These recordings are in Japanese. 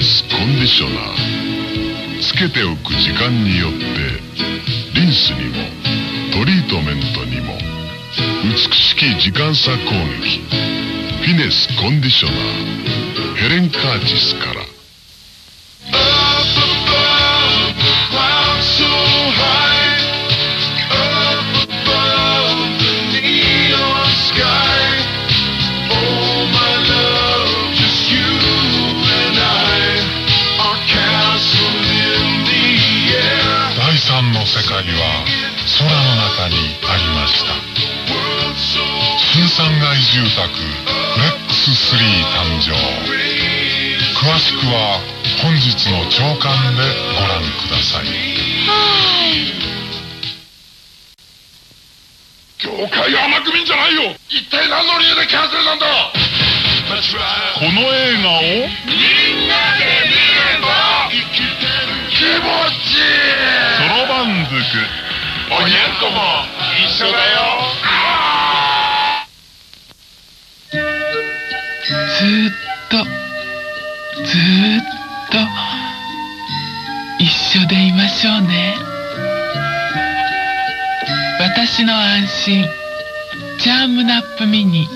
スコンディショナー。つけておく時間によってリンスにもトリートメントにも美しき時間差攻撃。フィネスコンディショナー。ヘレン・カーチスから。第三の世界は空の中にありました。新3階住宅フレックス3誕生。詳しくは本日の朝刊でご覧ください。業界は甘く見んじゃないよ。一体何の理由でキャンセルなんだ。この映画を？おにゃんこも一緒だよ。ずーっとずーっと一緒でいましょうね。私の安心チャームナップミニ。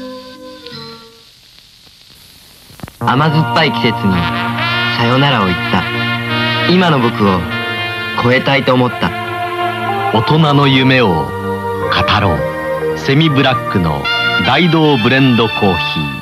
甘酸っぱい季節にさよならを言った。今の僕を超えたいと思った大人の夢を語ろう。セミブラックの大道ブレンドコーヒー。